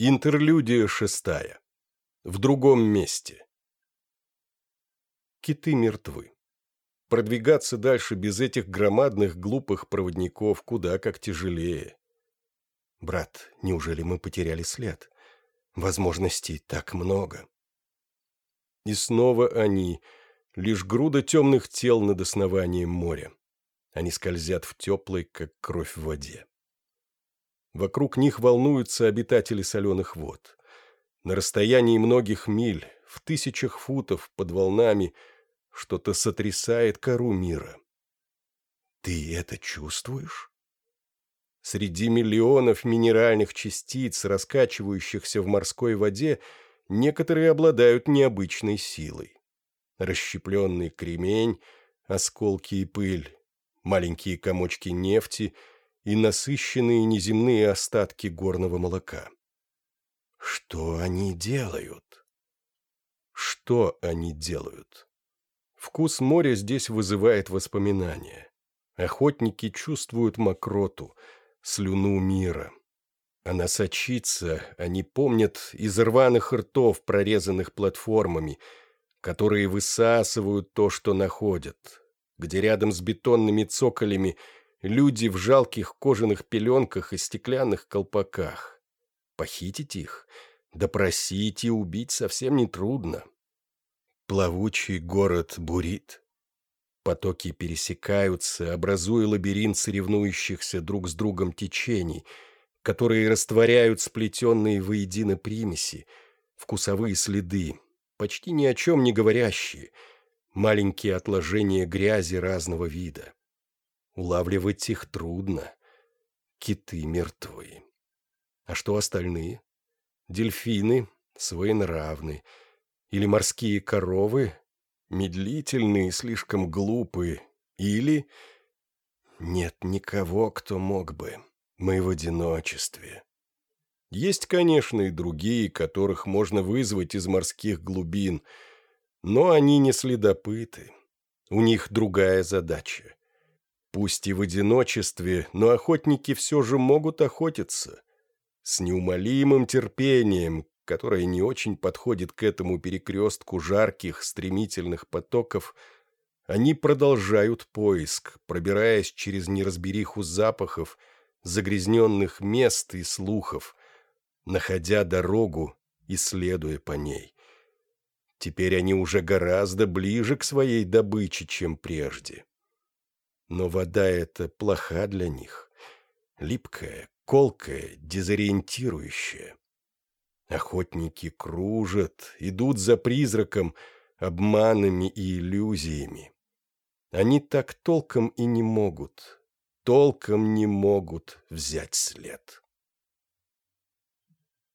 Интерлюдия шестая. В другом месте. Киты мертвы. Продвигаться дальше без этих громадных глупых проводников куда как тяжелее. Брат, неужели мы потеряли след? Возможностей так много. И снова они, лишь груда темных тел над основанием моря. Они скользят в теплой, как кровь в воде. Вокруг них волнуются обитатели соленых вод. На расстоянии многих миль, в тысячах футов под волнами, что-то сотрясает кору мира. Ты это чувствуешь? Среди миллионов минеральных частиц, раскачивающихся в морской воде, некоторые обладают необычной силой. Расщепленный кремень, осколки и пыль, маленькие комочки нефти — и насыщенные неземные остатки горного молока. Что они делают? Что они делают? Вкус моря здесь вызывает воспоминания. Охотники чувствуют мокроту, слюну мира. Она сочится, они помнят из рваных ртов, прорезанных платформами, которые высасывают то, что находят, где рядом с бетонными цоколями – люди в жалких кожаных пеленках и стеклянных колпаках. Похитить их, допросить и убить совсем нетрудно. Плавучий город бурит. Потоки пересекаются, образуя лабиринт соревнующихся друг с другом течений, которые растворяют сплетенные воедино примеси, вкусовые следы, почти ни о чем не говорящие, маленькие отложения грязи разного вида. Улавливать их трудно. Киты мертвы. А что остальные? Дельфины своенравны. Или морские коровы медлительные, слишком глупые. Или... Нет никого, кто мог бы. Мы в одиночестве. Есть, конечно, и другие, которых можно вызвать из морских глубин, но они не следопыты. У них другая задача. Пусть и в одиночестве, но охотники все же могут охотиться. С неумолимым терпением, которое не очень подходит к этому перекрестку жарких, стремительных потоков, они продолжают поиск, пробираясь через неразбериху запахов, загрязненных мест и слухов, находя дорогу и следуя по ней. Теперь они уже гораздо ближе к своей добыче, чем прежде. Но вода эта плоха для них. Липкая, колкая, дезориентирующая. Охотники кружат, идут за призраком, обманами и иллюзиями. Они так толком и не могут, толком не могут взять след.